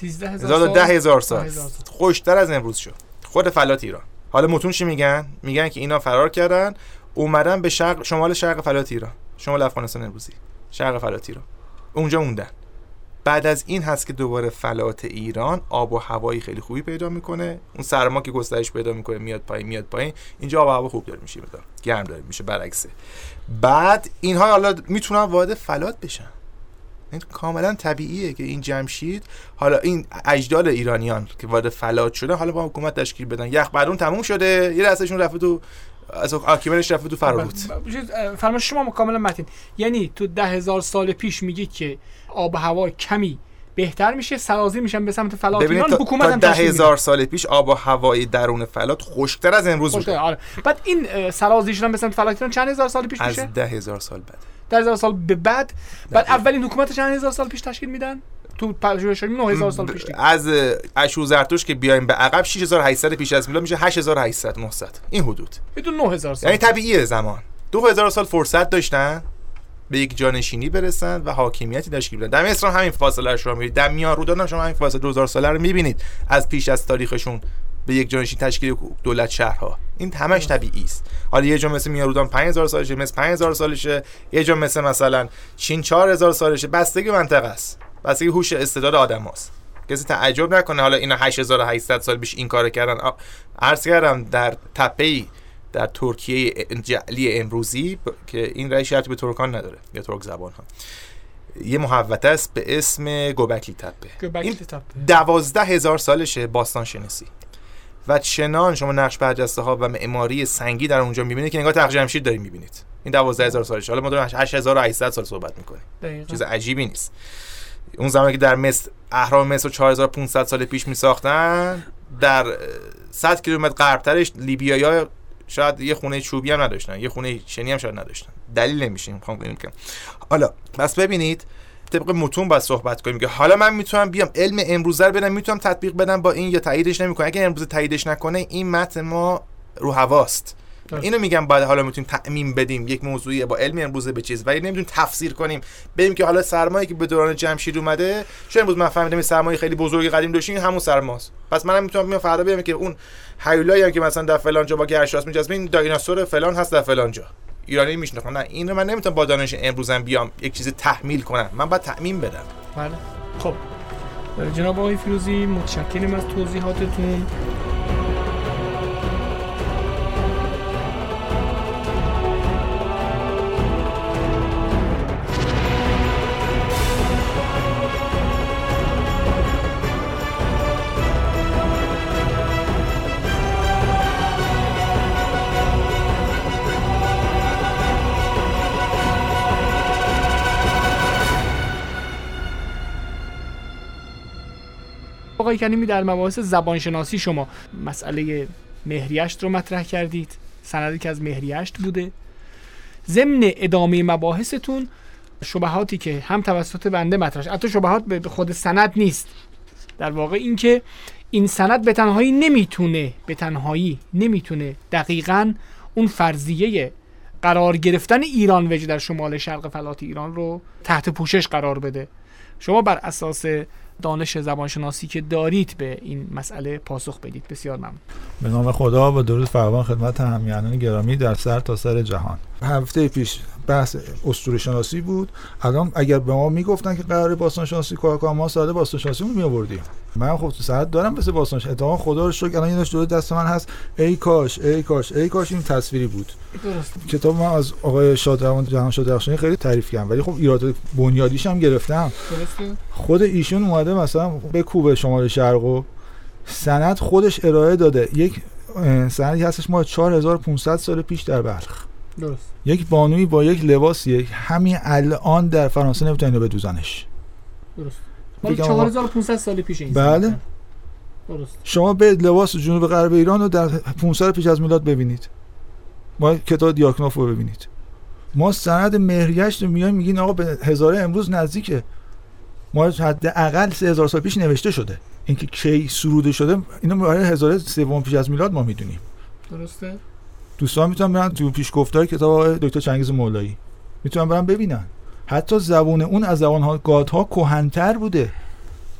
13 هزار تا هزار ده هزار سال. 10,000 سال. خوشتر از امروز شد خود فلات ایران. حالا متون چی میگن؟ میگن که اینا فرار کردن اومدن به شرق شمال شرق فلات ایران. شمال افغانستان امروزی. شرق فلات ایران. اونجا موندن. بعد از این هست که دوباره فلات ایران آب و هوایی خیلی خوبی پیدا می‌کنه. اون سرما که گسترش پیدا می‌کنه میاد پایین میاد پایین. اینجا آب و هوا خوب داره میشه مقدار گرم داره میشه برعکسه. بعد اینها حالا می‌تونن وارد فلات بشن. این کاملا طبیعیه که این جمشید حالا این اجداد ایرانیان که وارد فلات شده حالا با حکومت تشکیل بدن. یخ بعدون تموم شده. یه دستشون رفته تو از آکیمنش رفته تو فرهود فرمایش شما کاملا متین. یعنی تو ده هزار سال پیش میگی که آب و هوا کمی بهتر میشه سرازیر میشن به سمت فلات. ایران تا, حکومت تا هم ده. هزار سال پیش آب و هوای درون فلات خشکتر از امروز بوده. آره. بعد این اه، سرازیر شدن به سمت فلات ایران چند هزار سال پیش میشه؟ از ده هزار سال بعد. ده هزار سال به بعد بعد. اولین حکومت چند هزار سال پیش تشکیل میدن؟ تو پژوهش 9000 سال پیش. از اشور زرتوش که بیایم به عقب 6800 پیش از میلاد میشه 8800 900 این حدود. بدون 9000 سال. یعنی طبیعیه زمان. 2000 سال فرصت داشتن به یک جانشینی برسن و حاکمیتی تشکیل بدن. در مصر هم همین فاصله رو شما می‌بینید. در میان رودان هم شما همین فاصله 2000 ساله رو می‌بینید. از پیش از تاریخشون به یک جانشین تشکیل دولت شهرها. این همش طبیعی است. حالا یه جا مثل میان رودان 5000 سالشه مثل 5000 سالشه یه جا مثل مثلا چین 4000 سالشه. بستگی منطقه است. بستگی هوش استعداد آدم هست. کسی تعجب نکنه حالا اینا 8800 سال پیش این کار کردن. عرض کردم در تپه‌ای در ترکیه جعلی امروزی ب- که این رأی شرطی به ترکان نداره یا ترک زبان ها یه محوطه است به اسم گوبکلی تپه. این تپه. دوازده هزار سالشه باستان شناسی و چنان شما نقش برجسته ها و معماری سنگی در اونجا می‌بینید که انگار تخت جمشید دارید می‌بینید. این دوازده هزار سالشه. حالا ما داریم 8800 سال صحبت می‌کنیم. دقیقاً. چیز عجیبی نیست. اون زمانی که در مصر اهرام مصر رو 4500 سال پیش می ساختن در اه، 100 کیلومتر غربترش لیبیایی‌ها شاید یه خونه چوبی هم نداشتن. یه خونه شنی هم شاید نداشتن. دلیل نمیشه. می‌خوام بگم که. حالا بس ببینید طبق متون باید صحبت کنیم. که حالا من می‌تونم بیام. علم امروزه رو بدم می‌تونم تطبیق بدم با این یا تاییدش نمی‌کنه اگه امروز تاییدش نکنه این متن ما رو هواست. اینو میگم بعد حالا می‌تونیم تعمیم بدیم. یک موضوعی با علم امروزه به چیز. ولی نمی‌تونیم تفسیر کنیم. بگیم که حالا سرمایه که به دوران جمشید اومده چون امروز من فهمیدم سرمایه خیلی بزرگی قدیم داشتین همون سرماست. پس منم می‌تونم بیام فردا بگم که اون هیولایی که مثلا در فلان جا با گرشاس میجذبه این دایناسور فلان هست در فلان جا. ایرانی میشناختن نه این رو من نمی‌تونم با دانش امروزم بیام یک چیز تحمیل کنم. من باید تعمیم بدم. بله. خب. جناب آقای فیروزی متشکرم از توضیحاتتون. آقای کریمی در مباحث زبانشناسی شما مسئله مهریشت رو مطرح کردید سندی که از مهریشت بوده. ضمن ادامه مباحثتون شبهاتی که هم توسط بنده مطرح حتی شبهات به خود سند نیست. در واقع اینکه این سند به تنهایی نمی‌تونه به تنهایی نمی‌تونه دقیقا اون فرضیه قرار گرفتن ایران وجه در شمال شرق فلات ایران رو تحت پوشش قرار بده. شما بر اساس دانش زبانشناسی که دارید به این مسئله پاسخ بدید. بسیار ممنون. به نام خدا و درود فراوان خدمت همیهنان گرامی در سر تا سر جهان. هفته پیش بحث اسطوره شناسی بود. الان اگر به ما می‌گفتن که قرار باستان شناسی کار کنم ما ساده باستان شناسی رو میآوردیم. من خب ساعت دارم مثل باستان شناسی اتفاقا خدا رو شکر الان یه دور دست من هست. ای کاش ای کاش ای کاش این تصویری بود. درست کتاب من از آقای شادروان جهان شادرخشانی خیلی تعریف کردم. ولی خب ایراد بنیادیش هم گرفتم. درسته. خود ایشون اومده مثلا به کوبه شمال شرق و سند خودش ارائه داده. یک سندی هستش ما 4500 سال پیش در بلخ. درست. یک بانوی با یک لباسیه. همین الان در فرانسه نمی‌تونه اینو بدوزنش. درست. مال بگم آقا- 4500 سال پیش این بله. درست. شما به لباس جنوب غرب ایران رو در 500 پیش از میلاد ببینید. ما کتاب دیاکنوف رو ببینید. ما سند مهریشت رو میایم میگین آقا به هزاره امروز نزدیکه ما حداقل 3000 سال پیش نوشته شده. اینکه کی سروده شده اینو برای هزاره سوم پیش از میلاد ما می‌دونیم. درسته؟ دوستان می‌تونن برن تو پیشگفتار کتاب آقای دکتر چنگیز مولایی. می‌تونن برن ببینن. حتی زبان اون از زبان ها گادها کهنتر بوده.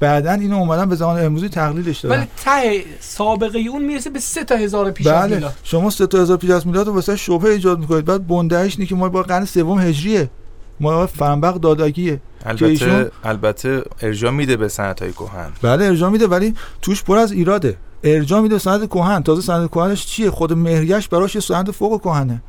بعدا اینو اومدن به زبان امروزی تقلیدش دادن. ولی ته سابقه اون می‌رسه به سه تا هزار پیش از بله. میلاد. شما سه تا هزار پیش از میلاد رو واسه شبهه ایجاد می‌کنید. بعد بندهش اینه که ما با قرن سوم هجریه. ما فرنبق دادگیه البته ایشون- البته ارجاع میده به سنت های کهن. بله ارجاع میده ولی توش پر از ایراده. ارجاع میده سند کهن. تازه سند کهنش چیه؟ خود مهریش براش یه سند فوق کهنه.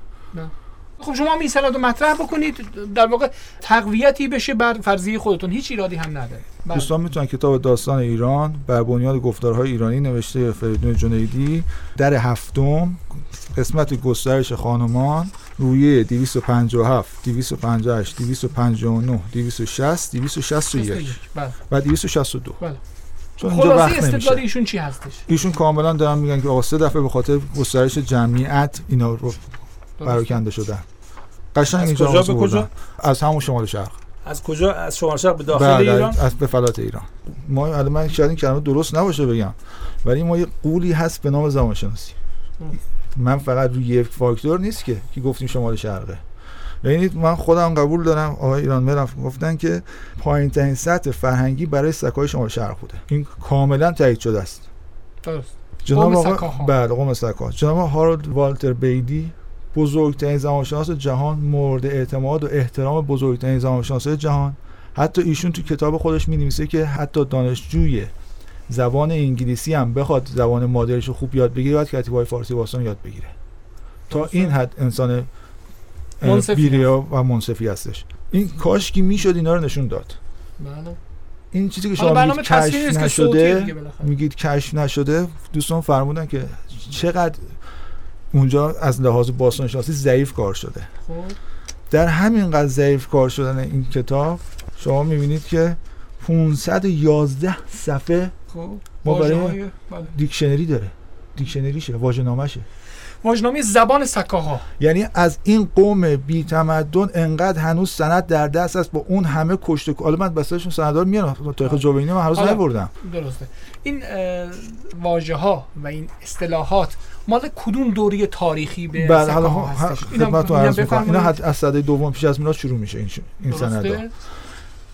خب شما هم این سند رو مطرح بکنید. در واقع تقویتی بشه بر فرضیه خودتون. هیچ ایرادی هم نداره. بله. دوستان می‌تونن کتاب داستان ایران بر بنیاد گفتارهای ایرانی نوشته فریدون جنیدی در هفتم قسمت گسترش خانمان رویه 257 258 259 260 261 بله. و 262 بله. چون اینجا خلاصه وقت استدلال نمیشه ایشون چی هستش؟ ایشون کاملا دارن میگن که آقا سه دفعه به خاطر گسترش جمعیت اینا رو درست. پراکنده شدن. قشنگ از اینجا کجا به کجا؟ از همون شمال شرق. از کجا؟ از شمال شرق به داخل بله، ایران؟ از به فلات ایران. ما الان من شاید این کلمه درست نباشه بگم ولی ما یه قولی هست به نام زبان شناسی من فقط روی یک فاکتور نیست که که گفتیم شمال شرقه. ببینید من خودم قبول دارم. آقای ایران مرف گفتن که پایین ترین سطح فرهنگی برای سکای شمال شرق بوده. این کاملا تایید شده است. درست. جناب آقا. بله قوم سکا. جناب هارولد والتر بیدی بزرگترین زبانشناس جهان مورد اعتماد و احترام بزرگترین زبانشناسای جهان. حتی ایشون تو کتاب خودش می نویسه که حتی دانشجوی زبان انگلیسی هم بخواد زبان مادریش رو خوب یاد بگیره باید کتیبه‌های فارسی باستان یاد بگیره. تا این حد انسان بیریا و منصفی هستش. این کاش که می‌شد اینا رو نشون داد. بله. این چیزی که شما میگید کشف نشده. میگید کشف نشده دوستان فرمودن که چقدر اونجا از لحاظ باستان شناسی ضعیف کار شده. خب. در همین قدر ضعیف کار شدن این کتاب شما می‌بینید که 511 صفحه خب. ما برای- بله. دیکشنری داره. دیکشنریشه واژه‌نامشه واژه‌نامه زبان سکاها. یعنی از این قوم بی تمدن انقدر هنوز سند در دست است با اون همه کشته حالا من بساشون سندار میارم. تاریخ جوینی من هنوز حالا. نبردم درسته. این واژه ها و این اصطلاحات مال کدوم دوره تاریخی به بعد حالا خدمتتون عرض می‌کنم. اینا از سده دوم پیش از میلاد شروع میشه این این سندا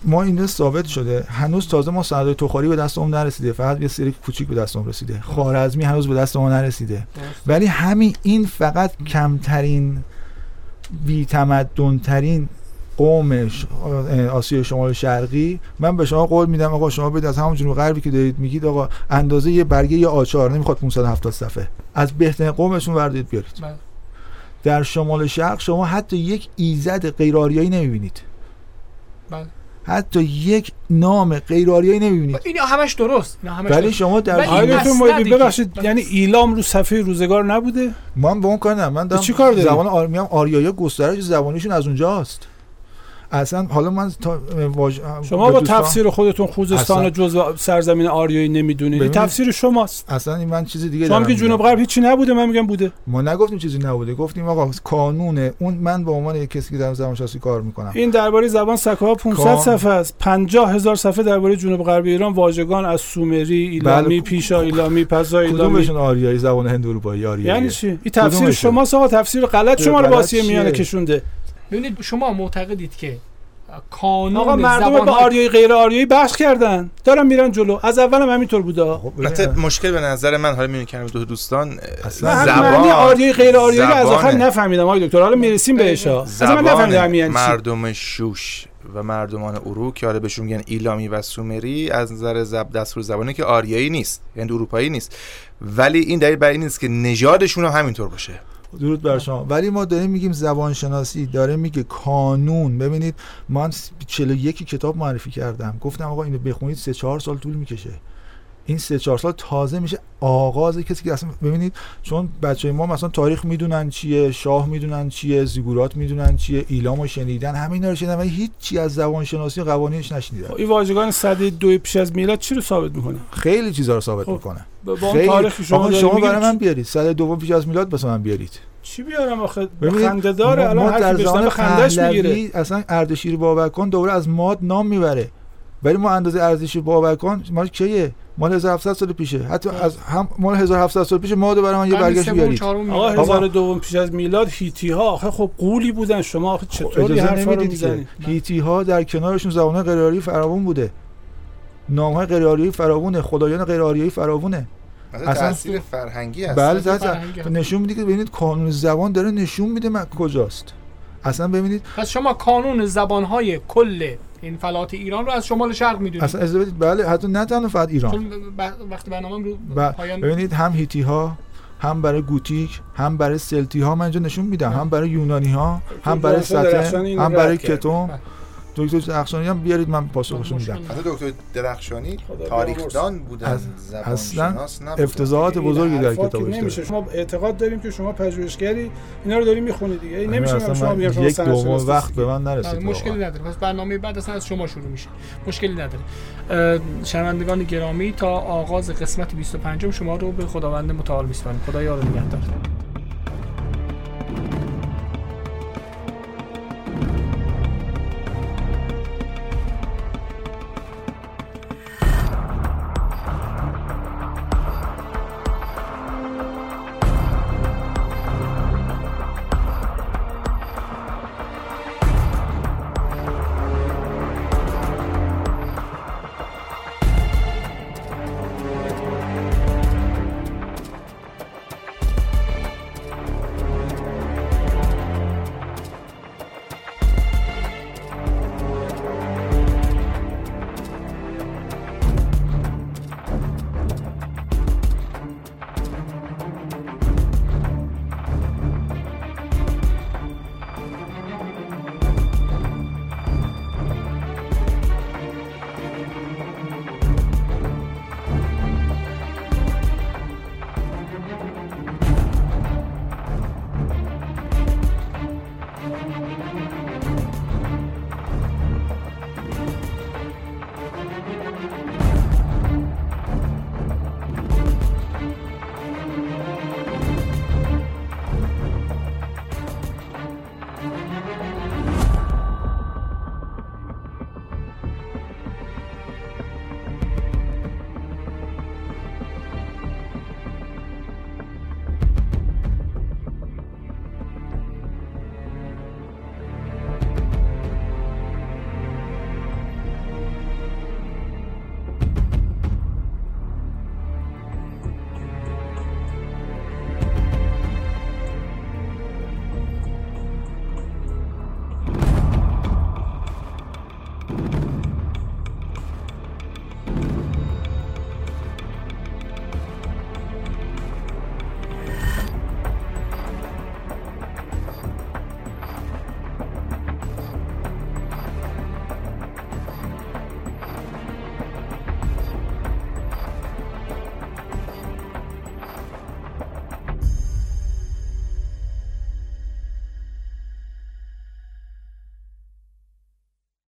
ما اینجا ثابت شده. هنوز تازه ما سندای تخاری به دست اون نرسیده. فقط یه سری کوچیک به دست اون رسیده. خوارزمی هنوز به دست ما نرسیده. ولی همین این فقط کمترین بی تمدن قوم آسیا شمال شرقی. من به شما قول میدم آقا شما بدید از همون جنوب غربی که دارید میگید آقا اندازه یه برگه یه آچار نمی‌خواد 570 صفحه. از بهترین قومشون وردید بیارید. بله. در شمال شرق شما حتی یک ایزد غیر آریایی نمی‌بینید. بله. حتی یک نام غیر آریایی نمی‌بینید. اینا همش درست. اینا همش ولی. شما در که- ببخشید. یعنی ایلام رو صفحه روزگار نبوده؟ من با اون کار نه من دارم چی کار داری؟ زبان آر... میگم آریایی گسترش زبانیشون از اونجاست. اصلا حالا من تا واژ... شما با دوستان- تفسیر خودتون خوزستان اصلا. جزء سرزمین آریایی نمی‌دونید تفسیر شماست اصلا این من چیز دیگه شما که جنوب. غرب هیچی نبوده من میگم بوده ما نگفتیم چیزی نبوده گفتیم آقا کانون اون من به عنوان یک کسی که در زبان شناسی کار می‌کنم این درباره زبان سکاها 500 کام. صفحه است 50 هزار صفحه درباره جنوب غرب ایران واژگان از سومری ایلامی بله. پیشا ایلامی پسا ایلامی کدومشون آریایی زبان هند اروپایی آریایی یعنی چی این تفسیر؟ شماست آقا تفسیر غلط شما رو چیه؟ میانه کشونده ببینید شما معتقدید که کانون آقا مردم به زبان‌های- آریایی غیر آریایی بحث کردن. دارن میرن جلو. از اولم همینطور بوده خب البته ببین، مشکل به نظر من حالا می‌بینید که دو دوستان اصلا زبان آریایی غیر آریایی رو از آخر. نفهمیدم. آقای دکتر حالا می‌رسیم بهش ها اصلا من زبان نفهمیدم یعنی چی. مردم شوش و مردمان اروک که حالا بهشون میگن ایلامی و سومری از نظر زب دستور زبانه که آریایی نیست یعنی اروپایی نیست. ولی این دلیل بر این نیست که نژادشون هم همینطور باشه. درود بر شما. ولی ما داریم میگیم زبان شناسی داره میگه کانون. ببینید من 41 کتاب معرفی کردم. گفتم آقا اینو بخونید سه چهار سال طول می‌کشه. این سه چهار سال تازه میشه آغاز کسی که اصلا ببینید چون بچه ما مثلا تاریخ می‌دونن چیه شاه می‌دونن چیه زیگورات می‌دونن چیه ایلامو شنیدن همین رو شنیدن ولی هیچی از زبان شناسی و قوانینش نشنیدن. خب، این واژگان صده دو پیش از میلاد چی رو ثابت می‌کنه؟ خیلی چیزا رو ثابت خب، می‌کنه. با اون شما آقا برای من بیارید. سال دوم پیش از میلاد واسه من بیارید. چی بیارم آخه؟ خنده داره. ما- الان ما هر کی بشنوه خندش می‌گیره. اصلا اردشیر بابکان دوره از ماد نام می‌بره. ولی ما اندازه اردشیر بابکان مال کیه؟ مال 1700 سال پیشه. حتی از هم مال 1700 سال پیش ماد برای من یه برگشت بیارید. چهارم آقا میاد. هزار دوم پیش از میلاد هیتی ها آخه خب قولی بودن شما. آخه چطوری حرفا رو نمی‌دید می‌زنی؟ که هیتی ها در کنارشون زبان غیر آریایی فراوون بوده. نام های غیر آریایی فراوونه خدایان غیر آریایی فراوونه. اصلا- تاثیر فرهنگی هست. بله فرهنگی. نشون میده که ببینید قانون زبان داره نشون میده من کجاست. اصلا ببینید پس شما کانون زبانهای کل این فلات ایران رو از شمال شرق می‌دونید. اصلا بدید بله حتی نه تنها فقط ایران. چون وقتی برنامه رو ب- پایان ببینید هم هیتی ها هم برای گوتیک هم برای سلتی ها من اینجا نشون میدم. هم برای یونانی ها هم برای سطح هم برای کرد. دکتر درخشانی هم بیارید من پاسخشون میدم. دکتر درخشانی خدا تاریخدان بودن اصلا. افتضاحات بزرگی در کتابش نمیشه. داره شما اعتقاد داریم که شما پژوهشگری اینا رو داری می‌خونی دیگه. این نمیشه من شما شما یک دوم وقت. به من بله، نرسید مشکلی. نداره. پس برنامه بعد اصلا از شما شروع میشه. مشکلی نداره. شنوندگان گرامی تا آغاز قسمت 25 شما رو به خداوند متعال میسپارم خدا یار و نگهدار.